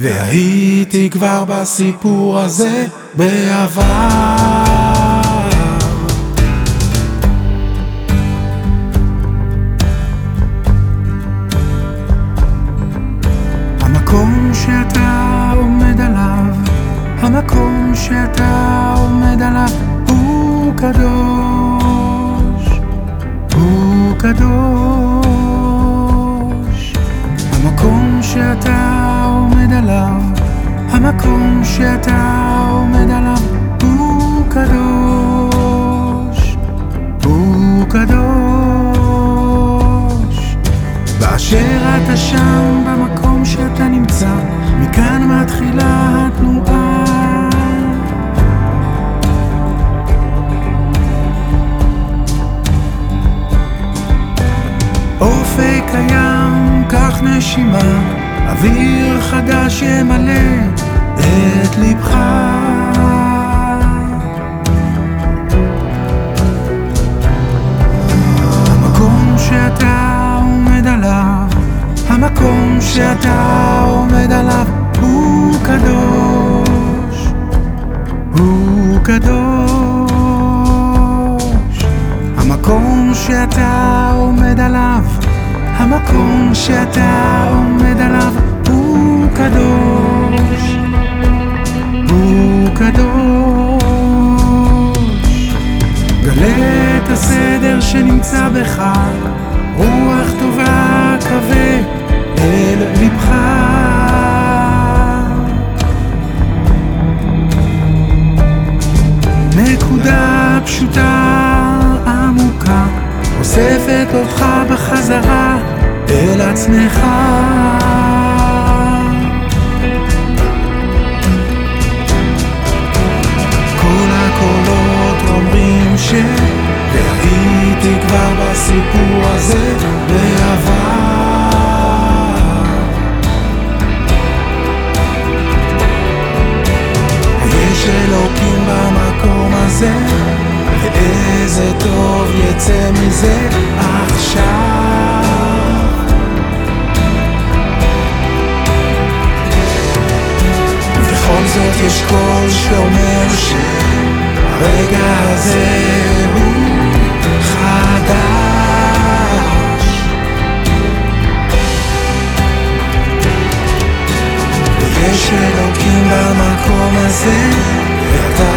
והייתי כבר בסיפור הזה בעבר המקום שאתה עומד עליו, המקום שאתה עומד עליו הוא קדוש, הוא קדוש. המקום שאתה המקום שאתה עומד עליו הוא קדוש, הוא קדוש. באשר אתה שם במקום שאתה נמצא, מכאן מתחילה התנועה. אופק קיים, קח נשימה, אוויר חדש ימלא את ליבך. המקום שאתה עומד עליו, המקום שאתה עומד עליו הוא קדוש, הוא קדוש. המקום שאתה עומד עליו, המקום שאתה עומד עליו גלה את הסדר שנמצא בך, רוח טובה קווה אל לבך. נקודה פשוטה עמוקה, אוספת אותך בחזרה אל עצמך. ש... והייתי כבר בסיפור הזה בעבר. יש אלוקים במקום הזה, ואיזה טוב יצא מזה עכשיו. ובכל זאת יש קול שאומר שהרגע הזה ויש אלוקים במקום הזה, לא